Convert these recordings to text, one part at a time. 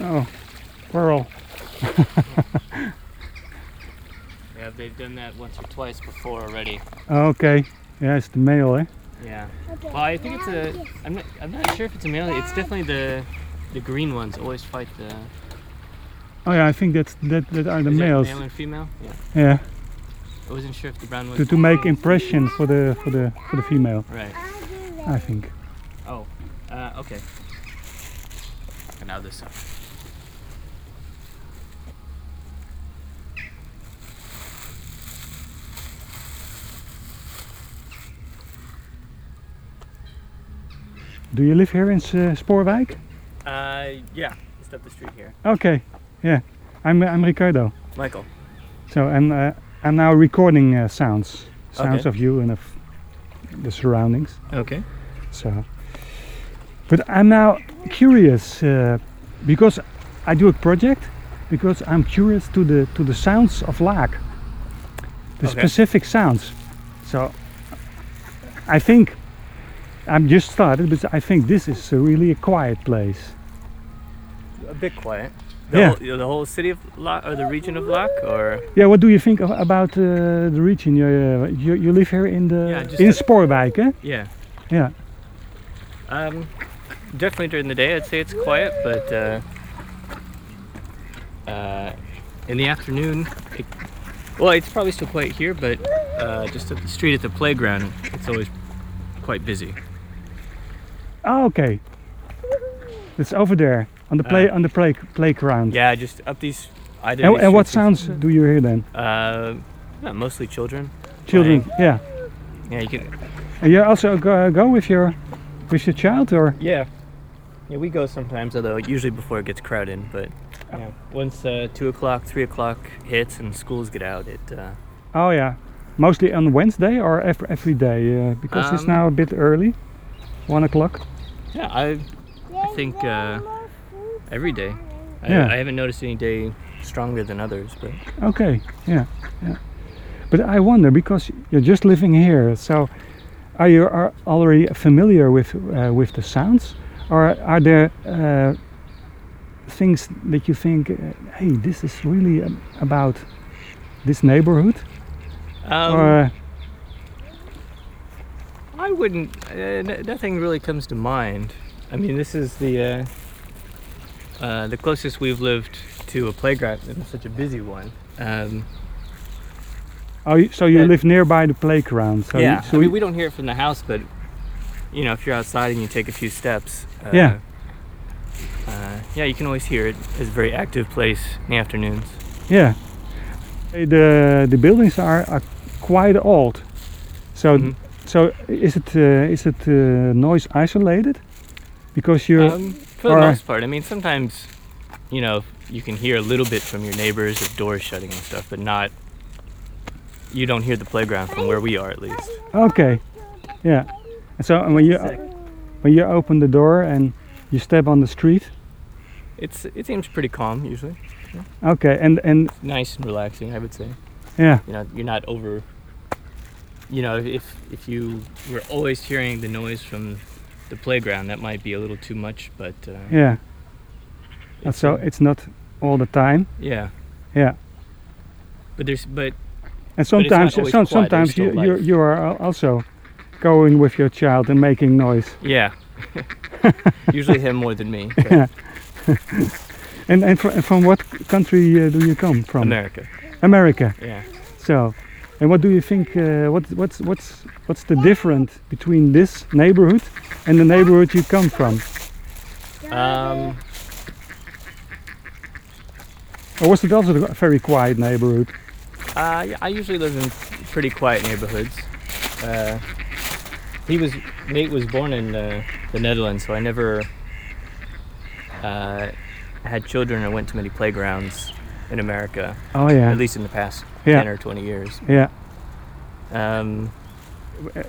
Oh, Pearl. Yeah, they've done that once or twice before already. Oh, okay. Yeah, it's the male, eh? Yeah. Well, I think it's a. I'm not. I'm not sure if it's a male. It's definitely the, the green ones always fight the. Oh yeah, I think that's that that are the is males. Male and female. Yeah. Yeah, I wasn't sure if the brown ones. to, to make impression for the for the for the female, Right. I think. Oh. Uh, okay. And now this side. Do you live here in uh, Spoorwijk? Uh, yeah. Just up the street here. Okay, yeah. I'm I'm Ricardo. Michael. So and uh, I'm now recording uh, sounds, sounds Okay. of you and of the surroundings. Okay. So, but I'm now curious uh, because I do a project because I'm curious to the to the sounds of Laak, the Okay. specific sounds. So, I think I'm just started, but I think this is a really a quiet place. A bit quiet. The Yeah. Whole, the whole city of Laak or the region of Laak or. Yeah, what do you think of, about uh, the region? You, uh, you you live here in the Yeah, in Spoorwijk, eh? Yeah. Yeah. Um, definitely during the day, I'd say it's quiet, but uh, uh, in the afternoon, it, well, it's probably still quiet here, but uh, just up the street at the playground, it's always quite busy. Oh, okay. It's over there on the play Uh, on the play playground. Yeah, just up these. Either And, and what sounds do you hear then? Uh, mostly children. Children. Yeah. Yeah, you can. And you also go, go with your with your child or? Yeah. Yeah, we go sometimes, although usually before it gets crowded. But yeah, once uh, two o'clock, three o'clock hits and schools get out, it. Uh, Oh yeah. Mostly on Wednesday or every every day uh, because it's Um, now a bit early. One o'clock. Yeah, I I think uh, every day. I, Yeah. I haven't noticed any day stronger than others, but Okay. Yeah. Yeah. But I wonder because you're just living here, so are you are already familiar with uh, with the sounds, or are there uh, things that you think, uh, hey, this is really um, about this neighborhood, um, or I wouldn't. Uh, nothing really comes to mind. I mean, this is the uh, uh, the closest we've lived to a playground and such a busy one. Um, oh, you- so you live nearby the playground? So yeah, you, so I mean, we don't hear it from the house, but you know, if you're outside and you take a few steps, uh, Yeah. uh, yeah, you can always hear it. It's a very active place in the afternoons. yeah. The the buildings are, are quite old, so Mhm. So is it uh, is it uh, noise isolated? Because you're Um, for the most part, I mean, sometimes, you know, you can hear a little bit from your neighbors of doors shutting and stuff, but not. You don't hear the playground from where we are, at least. Okay. Yeah. And so when you when you open the door and you step on the street, It's it seems pretty calm usually. okay, and and Nice and relaxing, I would say. yeah, You know, you're not over. You know, if if you were always hearing the noise from the playground, that might be a little too much. But uh, yeah. It's, so uh, it's not all the time. yeah, Yeah. but there's but And sometimes some, sometimes you you you are also going with your child and making noise. yeah. Usually him more than me. Yeah. And and, fr- and from what country uh, do you come from? America. America. Yeah. So, and what do you think? Uh, what what's what's what's the difference between this neighborhood and the neighborhood you come from? Um, Or was it also a very quiet neighborhood? Uh, yeah, I usually live in pretty quiet neighborhoods. Uh, he was Nate was born in uh, the Netherlands, so I never uh, had children or went to many playgrounds in America, Oh yeah, at least in the past Yeah. ten or twenty years. yeah. Um,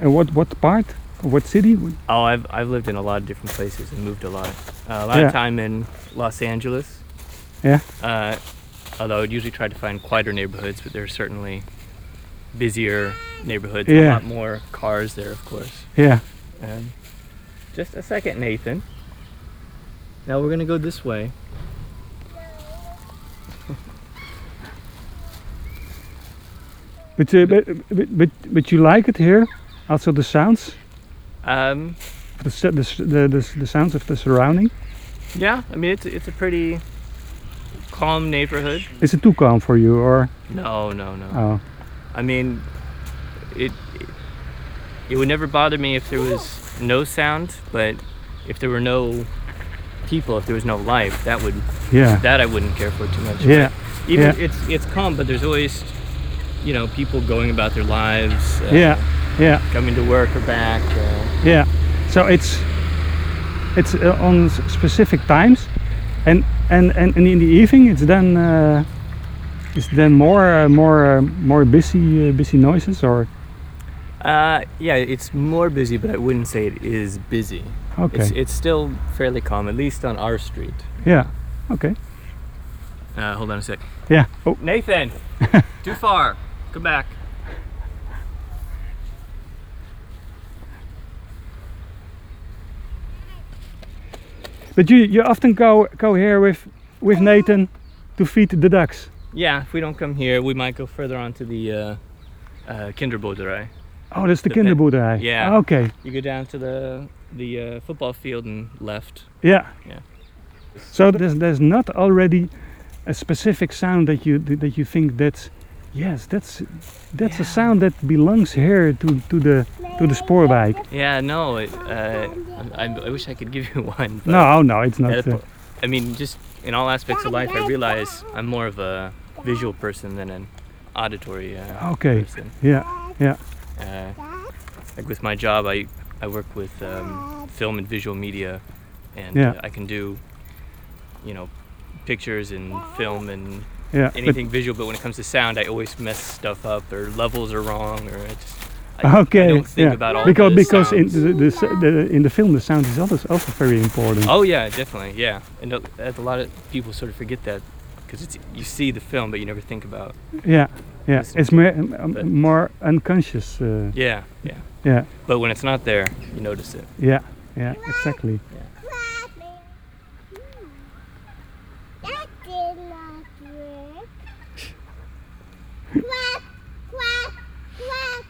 And what what part? What city? oh, I've I've lived in a lot of different places and moved a lot. Uh, a lot Yeah. of time in Los Angeles. Yeah. Uh, although I'd usually try to find quieter neighborhoods, but there's certainly busier neighborhoods. Yeah. A lot more cars there, of course. Yeah. Um, just a second, Nathan. Now we're gonna go this way. But, uh, but, but but but you like it here? Also the sounds, Um, the the the, the, the sounds of the surrounding. yeah, I mean it's it's a pretty calm neighborhood. Is it too calm for you, or No, no, no. oh I mean, it, it it would never bother me if there was no sound, but if there were no people, if there was no life, that would yeah that I wouldn't care for too much. yeah But even yeah. it's it's calm, but there's always you know people going about their lives. Uh, yeah yeah Coming to work or back. Uh, yeah? So it's it's uh, on specific times, and and and, and in the evening it's then uh, it's then more uh, more uh, more busy uh, busy noises or uh, yeah, it's more busy, but I wouldn't say it is busy. okay It's it's still fairly calm, at least on our street. yeah okay Uh, hold on a sec. yeah oh Nathan, too far. Come back. but you you often go go here with with Nathan to feed the ducks. Yeah, if we don't come here, we might go further on to the uh, uh, Kinderboerderij. Oh, that's the, The kinderboerderij. Yeah. Okay. You go down to the the uh, football field and left. Yeah. Yeah. So there's there's not already a specific sound that you that you think that's yes that's that's a sound that belongs here to to the to the Spoorwijk. Yeah, no, it, uh, I, I wish I could give you one. But No, no, it's not. that- I mean, just in all aspects of life, I realize I'm more of a visual person than an auditory uh, Okay. person. yeah, yeah, Uh, like with my job, I I work with um, film and visual media, and Yeah. uh, I can do, you know, pictures and film and yeah. but- anything visual. But when it comes to sound, I always mess stuff up, or levels are wrong, or I just I, okay. I don't think yeah. about all because because in the, the, the in the film the sound is also also very important. Oh yeah, definitely, yeah. And a, a lot of people sort of forget that because it's you see the film, but you never think about. Yeah, yeah. It's more it, um, more unconscious. Uh, Yeah, yeah. yeah, But when it's not there, you notice it. yeah, yeah. Exactly. That did not work. Quack, quack, quack.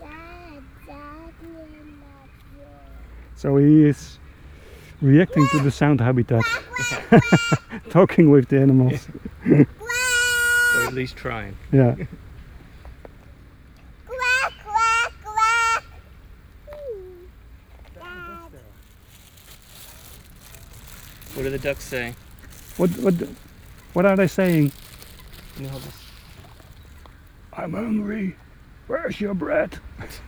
That, that did not work. So he is reacting to the sound habitat, talking with the animals. Or at least trying. Yeah. What do the ducks say? What what what are they saying? Can you hold this? I'm hungry. Where's your bread?